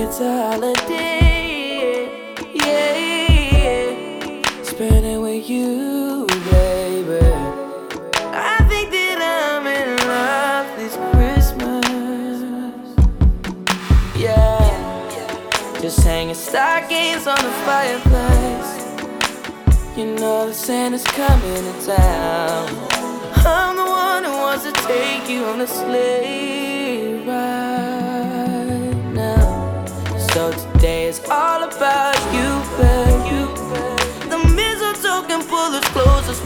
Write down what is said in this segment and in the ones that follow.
It's a holiday, yeah. It with you, baby. I think that I'm in love this Christmas. Yeah. Just hanging stockings on the fireplace. You know the Santa's coming to town. I'm the one who wants to take you on a sleigh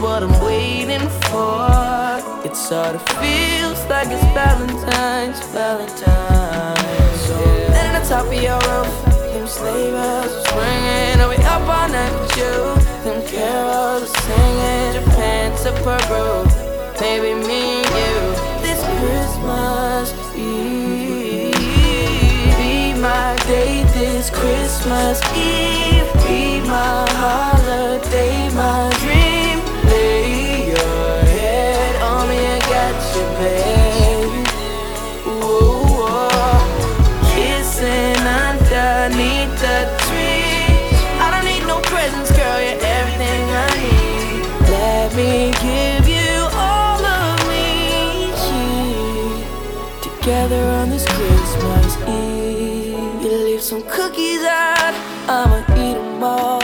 what I'm waiting for. It sort of feels like it's Valentine's, Valentine's. Yeah. at the top of your roof, them sleigh bells are ringing, and we up all night with you. Them carols are singing, Japan to Peru, baby me and you. This Christmas Eve, be my day. This Christmas Eve, be my holiday, I don't need no presents, girl. You're everything I need. Let me give you all of me. Together on this Christmas Eve. You leave some cookies out. I'ma eat 'em all.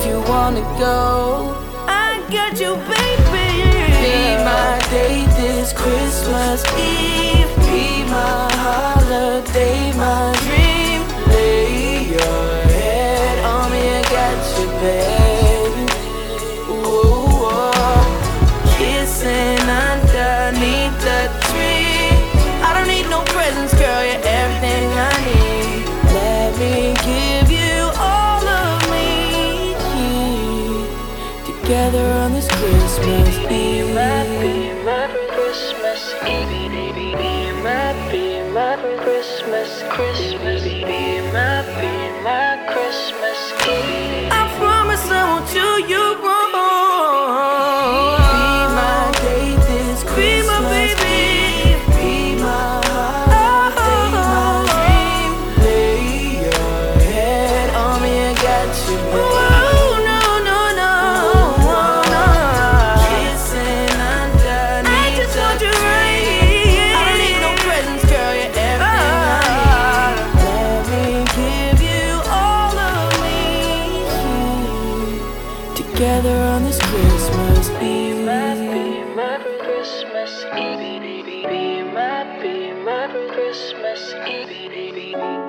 If you wanna go, I got you, baby. Be my day this Christmas Eve. Be my Together on this Christmas Eve. Merry Christmas Eve. Be my, be my Christmas, Christmas. Be my, be my Christmas Eve. Together on this Christmas Eve. Be my Christmas Eve. Be my, be my Christmas Eve.